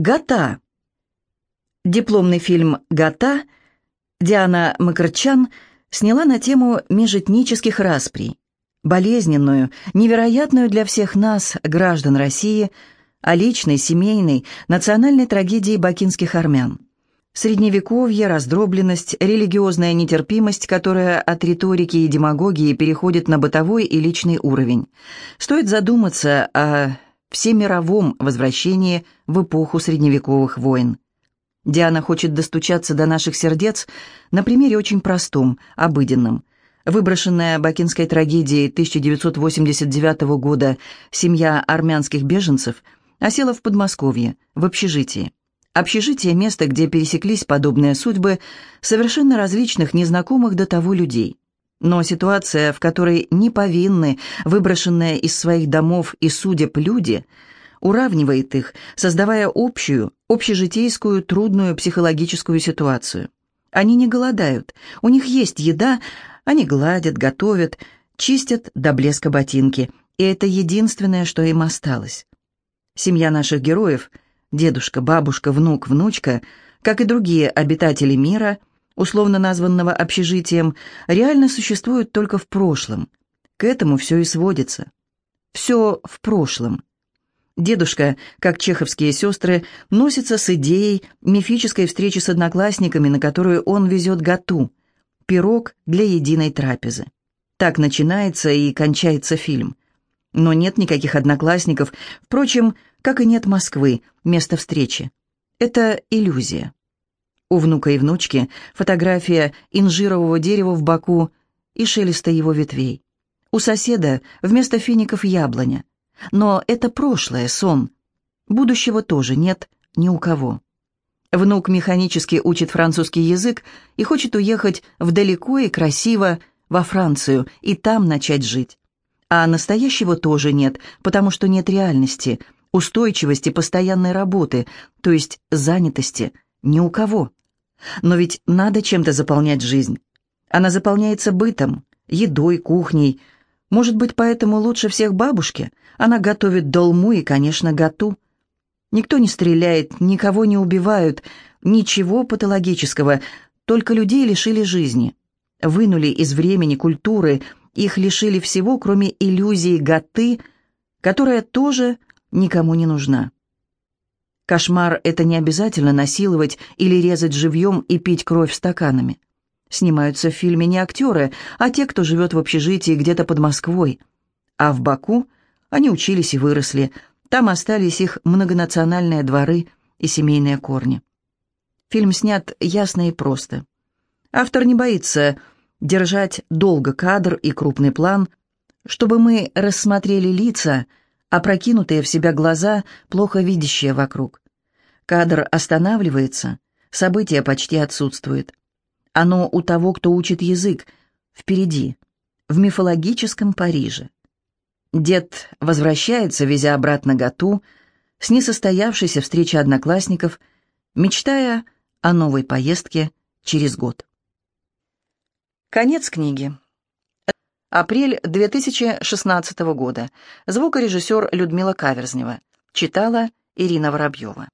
Гата. Дипломный фильм «Гата» Диана Макарчан сняла на тему межэтнических расприй, болезненную, невероятную для всех нас, граждан России, о личной, семейной, национальной трагедии бакинских армян. Средневековье, раздробленность, религиозная нетерпимость, которая от риторики и демагогии переходит на бытовой и личный уровень. Стоит задуматься о всемировом возвращении в эпоху средневековых войн. Диана хочет достучаться до наших сердец на примере очень простом, обыденном. Выброшенная бакинской трагедией 1989 года семья армянских беженцев осела в Подмосковье, в общежитии. Общежитие – место, где пересеклись подобные судьбы совершенно различных, незнакомых до того людей. Но ситуация, в которой не повинны, выброшенные из своих домов и судеб люди, уравнивает их, создавая общую, общежитейскую, трудную психологическую ситуацию. Они не голодают, у них есть еда, они гладят, готовят, чистят до блеска ботинки, и это единственное, что им осталось. Семья наших героев – дедушка, бабушка, внук, внучка, как и другие обитатели мира, условно названного общежитием, реально существуют только в прошлом. К этому все и сводится. Все в прошлом. Дедушка, как чеховские сестры, носится с идеей мифической встречи с одноклассниками, на которую он везет готу, пирог для единой трапезы. Так начинается и кончается фильм. Но нет никаких одноклассников, впрочем, как и нет Москвы, места встречи. Это иллюзия. У внука и внучки фотография инжирового дерева в боку и шелеста его ветвей. У соседа вместо фиников яблоня. Но это прошлое, сон. Будущего тоже нет ни у кого. Внук механически учит французский язык и хочет уехать вдалеко и красиво во Францию и там начать жить. А настоящего тоже нет, потому что нет реальности – устойчивости постоянной работы, то есть занятости, ни у кого. Но ведь надо чем-то заполнять жизнь. Она заполняется бытом, едой, кухней. Может быть, поэтому лучше всех бабушке. Она готовит долму и, конечно, готу. Никто не стреляет, никого не убивают, ничего патологического, только людей лишили жизни. Вынули из времени культуры, их лишили всего, кроме иллюзии готы, которая тоже никому не нужна. Кошмар — это не обязательно насиловать или резать живьем и пить кровь стаканами. Снимаются в фильме не актеры, а те, кто живет в общежитии где-то под Москвой. А в Баку они учились и выросли. Там остались их многонациональные дворы и семейные корни. Фильм снят ясно и просто. Автор не боится держать долго кадр и крупный план, чтобы мы рассмотрели лица, опрокинутые в себя глаза, плохо видящие вокруг. Кадр останавливается, событие почти отсутствует. Оно у того, кто учит язык, впереди, в мифологическом Париже. Дед возвращается, везя обратно Гату, с несостоявшейся встречи одноклассников, мечтая о новой поездке через год. Конец книги. Апрель 2016 года. Звукорежиссер Людмила Каверзнева. Читала Ирина Воробьева.